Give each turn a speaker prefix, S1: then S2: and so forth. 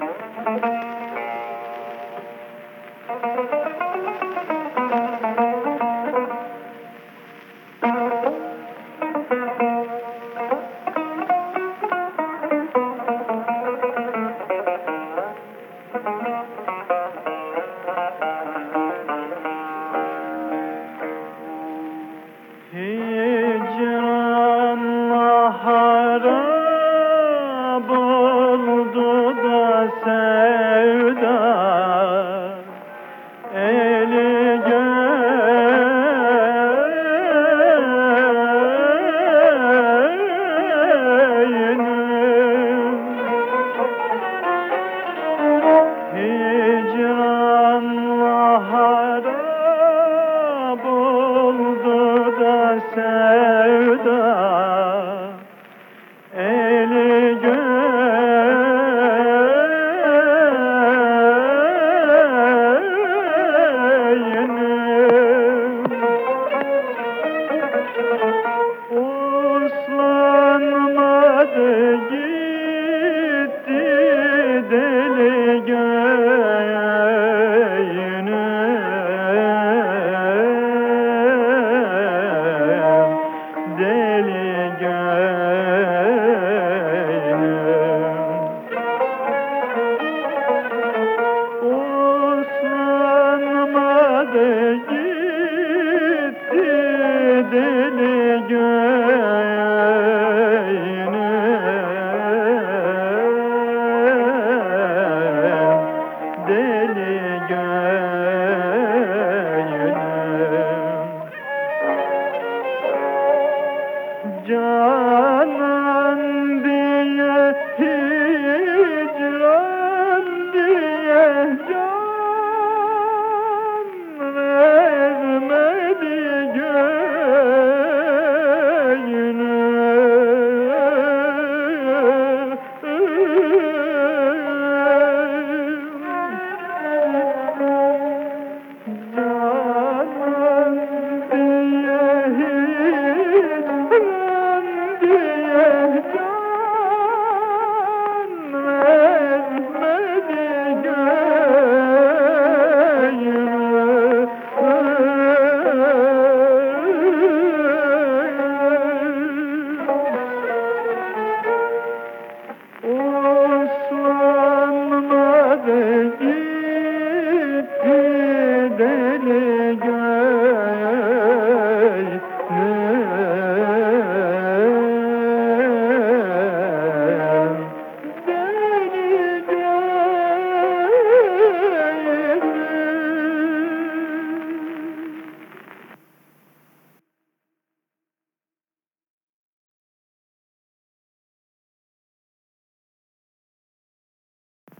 S1: Thank you. 的。